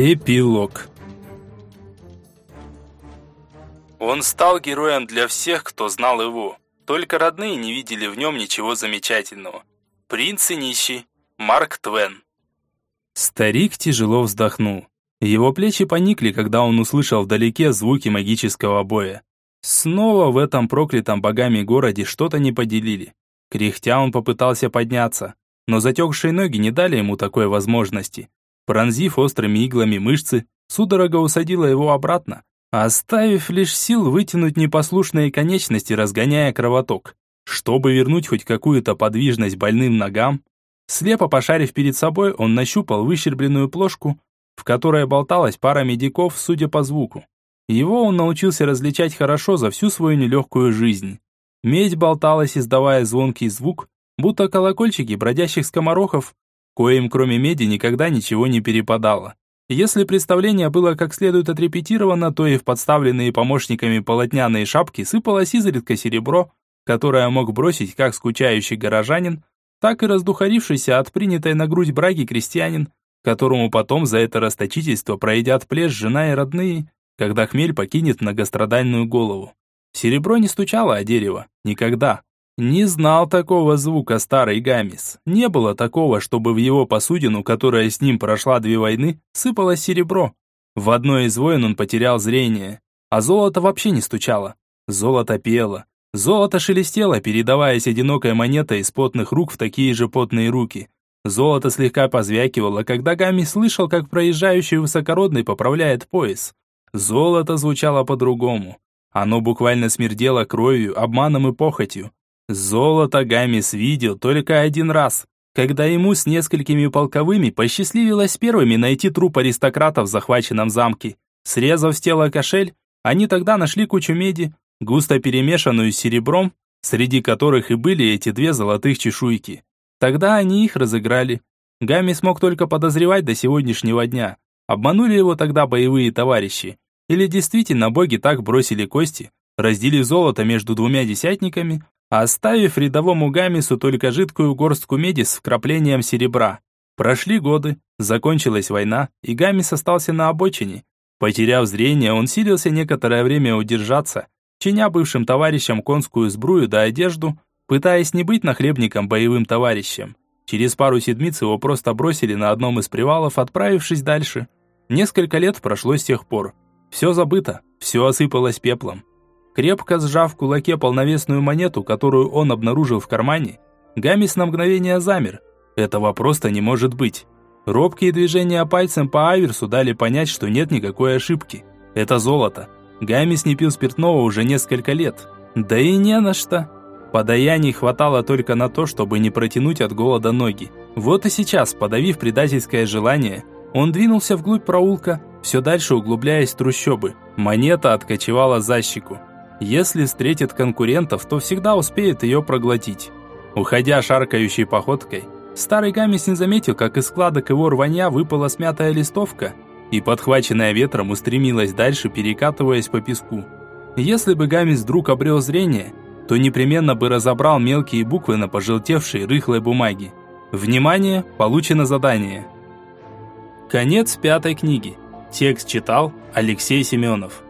Эпилог Он стал героем для всех, кто знал его. Только родные не видели в нем ничего замечательного. Принц и нищий. Марк Твен. Старик тяжело вздохнул. Его плечи поникли, когда он услышал вдалеке звуки магического боя. Снова в этом проклятом богами городе что-то не поделили. Кряхтя он попытался подняться, но затекшие ноги не дали ему такой возможности. Пронзив острыми иглами мышцы, судорога усадила его обратно, оставив лишь сил вытянуть непослушные конечности, разгоняя кровоток. Чтобы вернуть хоть какую-то подвижность больным ногам, слепо пошарив перед собой, он нащупал выщербленную плошку, в которой болталась пара медиков, судя по звуку. Его он научился различать хорошо за всю свою нелегкую жизнь. Медь болталась, издавая звонкий звук, будто колокольчики бродящих скоморохов, коим кроме меди никогда ничего не перепадало. Если представление было как следует отрепетировано, то и в подставленные помощниками полотняные шапки сыпалось изредка серебро, которое мог бросить как скучающий горожанин, так и раздухарившийся от принятой на грудь браги крестьянин, которому потом за это расточительство проедят плешь жена и родные, когда хмель покинет многострадальную голову. Серебро не стучало о дерево. Никогда. Не знал такого звука старый Гамис. Не было такого, чтобы в его посудину, которая с ним прошла две войны, сыпалось серебро. В одной из войн он потерял зрение. А золото вообще не стучало. Золото пело. Золото шелестело, передаваясь одинокой монетой из потных рук в такие же потные руки. Золото слегка позвякивало, когда Гами слышал, как проезжающий высокородный поправляет пояс. Золото звучало по-другому. Оно буквально смердело кровью, обманом и похотью. Золото Гамис видел только один раз, когда ему с несколькими полковыми посчастливилось первыми найти труп аристократов в захваченном замке. Срезав с тела кошель, они тогда нашли кучу меди, густо перемешанную с серебром, среди которых и были эти две золотых чешуйки. Тогда они их разыграли. Гамми смог только подозревать до сегодняшнего дня. Обманули его тогда боевые товарищи. Или действительно боги так бросили кости, разделив золото между двумя десятниками, оставив рядовому Гамису только жидкую горстку меди с вкраплением серебра. Прошли годы, закончилась война, и Гамис остался на обочине. Потеряв зрение, он силился некоторое время удержаться, чиня бывшим товарищам конскую сбрую да одежду, пытаясь не быть нахлебником боевым товарищем. Через пару седмиц его просто бросили на одном из привалов, отправившись дальше. Несколько лет прошло с тех пор. Все забыто, все осыпалось пеплом. Крепко сжав в кулаке полновесную монету, которую он обнаружил в кармане, Гамис на мгновение замер. Этого просто не может быть. Робкие движения пальцем по аверсу дали понять, что нет никакой ошибки. Это золото. Гамис не пил спиртного уже несколько лет. Да и не на что. Подаяний хватало только на то, чтобы не протянуть от голода ноги. Вот и сейчас, подавив предательское желание, он двинулся вглубь проулка, все дальше углубляясь в трущобы. Монета откочевала за щеку. Если встретит конкурентов, то всегда успеет ее проглотить. Уходя шаркающей походкой, старый Гамис не заметил, как из складок его рванья выпала смятая листовка и, подхваченная ветром, устремилась дальше, перекатываясь по песку. Если бы Гамис вдруг обрел зрение, то непременно бы разобрал мелкие буквы на пожелтевшей рыхлой бумаге. Внимание, получено задание. Конец пятой книги. Текст читал Алексей Семенов.